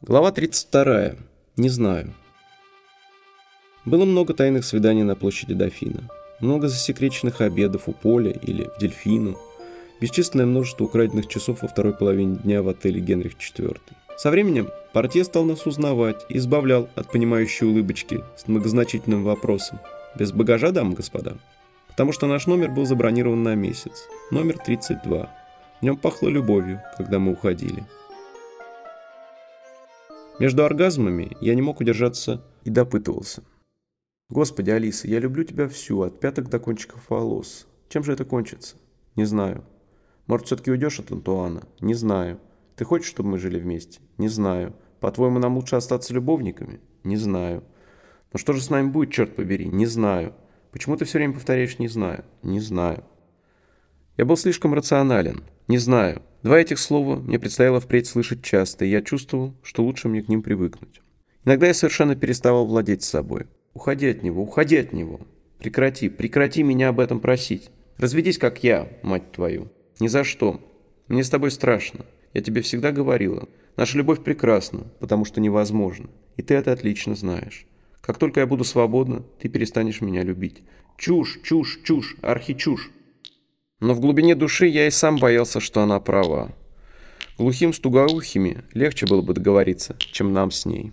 Глава 32. Не знаю. Было много тайных свиданий на площади Дофина. Много засекреченных обедов у Поля или в Дельфину. Бесчисленное множество украденных часов во второй половине дня в отеле Генрих IV. Со временем партия стал нас узнавать и избавлял от понимающей улыбочки с многозначительным вопросом. Без багажа, дамы и господа? Потому что наш номер был забронирован на месяц. Номер 32. В нем пахло любовью, когда мы уходили. Между оргазмами я не мог удержаться и допытывался. «Господи, Алиса, я люблю тебя всю, от пяток до кончиков волос. Чем же это кончится? Не знаю. Может, все-таки уйдешь от Антуана? Не знаю. Ты хочешь, чтобы мы жили вместе? Не знаю. По-твоему, нам лучше остаться любовниками? Не знаю. Но что же с нами будет, черт побери? Не знаю. Почему ты все время повторяешь «не знаю»? Не знаю. Я был слишком рационален. Не знаю. Два этих слова мне предстояло впредь слышать часто, и я чувствовал, что лучше мне к ним привыкнуть. Иногда я совершенно переставал владеть собой. Уходи от него, уходи от него. Прекрати, прекрати меня об этом просить. Разведись, как я, мать твою. Ни за что. Мне с тобой страшно. Я тебе всегда говорила. Наша любовь прекрасна, потому что невозможно. И ты это отлично знаешь. Как только я буду свободна, ты перестанешь меня любить. Чушь, чушь, чушь, архичушь. Но в глубине души я и сам боялся, что она права. Глухим с тугоухими легче было бы договориться, чем нам с ней.